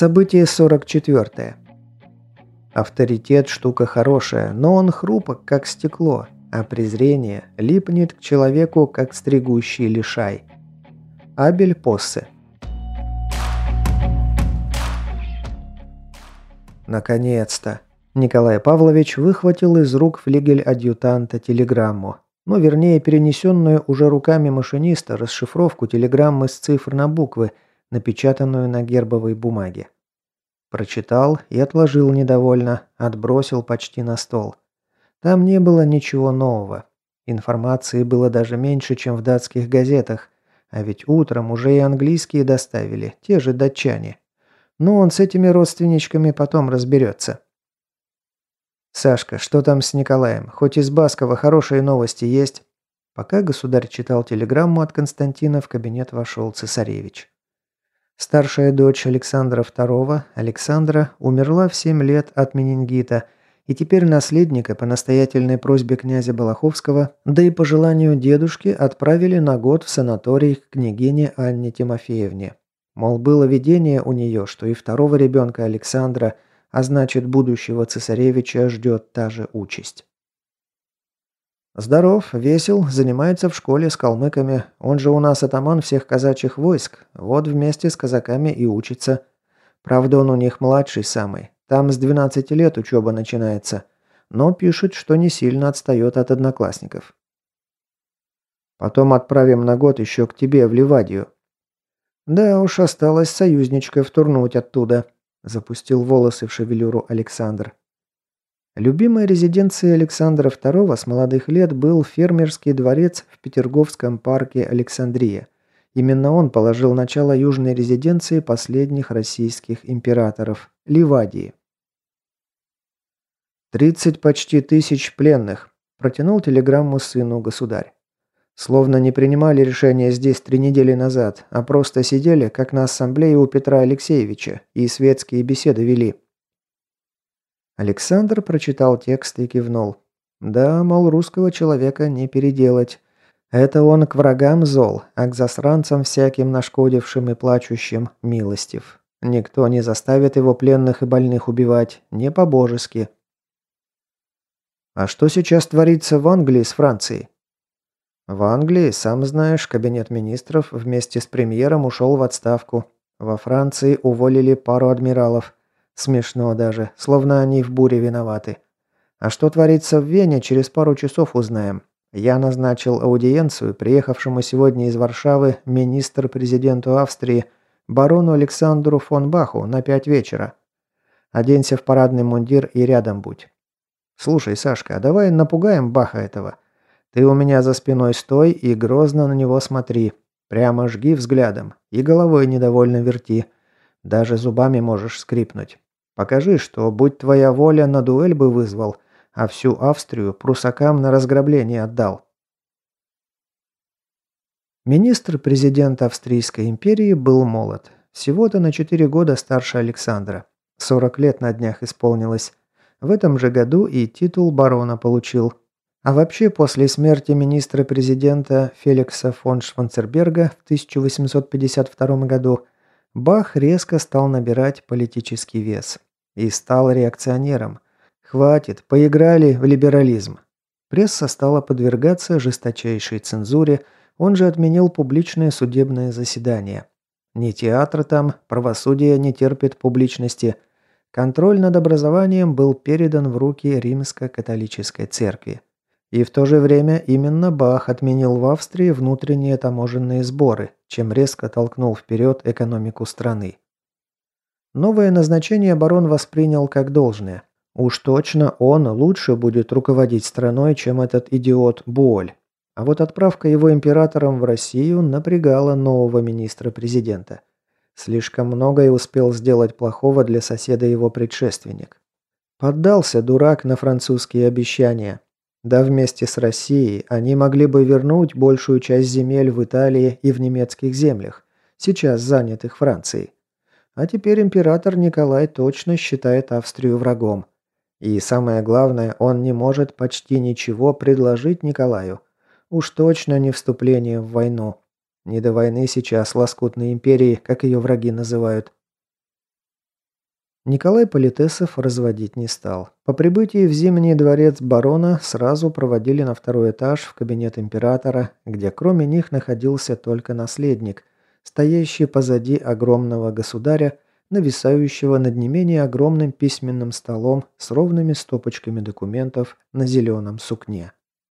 Событие 44. Авторитет – штука хорошая, но он хрупок, как стекло, а презрение липнет к человеку, как стригущий лишай. Абель Поссе. Наконец-то! Николай Павлович выхватил из рук флигель-адъютанта телеграмму. Ну, вернее, перенесенную уже руками машиниста расшифровку телеграммы с цифр на буквы, напечатанную на гербовой бумаге. Прочитал и отложил недовольно, отбросил почти на стол. Там не было ничего нового. Информации было даже меньше, чем в датских газетах, а ведь утром уже и английские доставили, те же датчане. Но он с этими родственничками потом разберется. «Сашка, что там с Николаем? Хоть из Баскова хорошие новости есть?» Пока государь читал телеграмму от Константина, в кабинет вошел цесаревич. Старшая дочь Александра II, Александра, умерла в 7 лет от менингита, и теперь наследника по настоятельной просьбе князя Балаховского, да и по желанию дедушки, отправили на год в санаторий к княгине Анне Тимофеевне. Мол, было видение у нее, что и второго ребенка Александра, а значит будущего цесаревича, ждет та же участь. «Здоров, весел, занимается в школе с калмыками. Он же у нас атаман всех казачьих войск. Вот вместе с казаками и учится. Правда, он у них младший самый. Там с 12 лет учеба начинается. Но пишет, что не сильно отстает от одноклассников. Потом отправим на год еще к тебе в Ливадию». «Да уж, осталось союзничка втурнуть оттуда», – запустил волосы в шевелюру Александр. Любимой резиденцией Александра II с молодых лет был фермерский дворец в Петерговском парке Александрия. Именно он положил начало южной резиденции последних российских императоров – Ливадии. «Тридцать почти тысяч пленных», – протянул телеграмму сыну государь. Словно не принимали решения здесь три недели назад, а просто сидели, как на ассамблее у Петра Алексеевича, и светские беседы вели. Александр прочитал текст и кивнул. Да, мол, русского человека не переделать. Это он к врагам зол, а к засранцам всяким нашкодившим и плачущим милостив. Никто не заставит его пленных и больных убивать, не по-божески. А что сейчас творится в Англии с Францией? В Англии, сам знаешь, кабинет министров вместе с премьером ушел в отставку. Во Франции уволили пару адмиралов. Смешно даже, словно они в буре виноваты. А что творится в Вене, через пару часов узнаем. Я назначил аудиенцию приехавшему сегодня из Варшавы министр-президенту Австрии барону Александру фон Баху на пять вечера. Оденься в парадный мундир и рядом будь. Слушай, Сашка, а давай напугаем Баха этого. Ты у меня за спиной стой и грозно на него смотри. Прямо жги взглядом и головой недовольно верти. Даже зубами можешь скрипнуть. Покажи, что, будь твоя воля, на дуэль бы вызвал, а всю Австрию прусакам на разграбление отдал. Министр-президент Австрийской империи был молод. Всего-то на 4 года старше Александра. 40 лет на днях исполнилось. В этом же году и титул барона получил. А вообще, после смерти министра-президента Феликса фон Шванцерберга в 1852 году, Бах резко стал набирать политический вес. И стал реакционером. Хватит, поиграли в либерализм. Пресса стала подвергаться жесточайшей цензуре, он же отменил публичные судебные заседания. Не театр там, правосудие не терпит публичности. Контроль над образованием был передан в руки римско-католической церкви. И в то же время именно Бах отменил в Австрии внутренние таможенные сборы, чем резко толкнул вперед экономику страны. Новое назначение барон воспринял как должное. Уж точно он лучше будет руководить страной, чем этот идиот Буоль. А вот отправка его императором в Россию напрягала нового министра-президента. Слишком многое успел сделать плохого для соседа его предшественник. Поддался дурак на французские обещания. Да вместе с Россией они могли бы вернуть большую часть земель в Италии и в немецких землях, сейчас занятых Францией. А теперь император Николай точно считает Австрию врагом. И самое главное, он не может почти ничего предложить Николаю. Уж точно не вступление в войну. Не до войны сейчас лоскутной империи, как ее враги называют. Николай Политесов разводить не стал. По прибытии в Зимний дворец барона сразу проводили на второй этаж в кабинет императора, где кроме них находился только наследник, стоящий позади огромного государя, нависающего над не менее огромным письменным столом с ровными стопочками документов на зеленом сукне.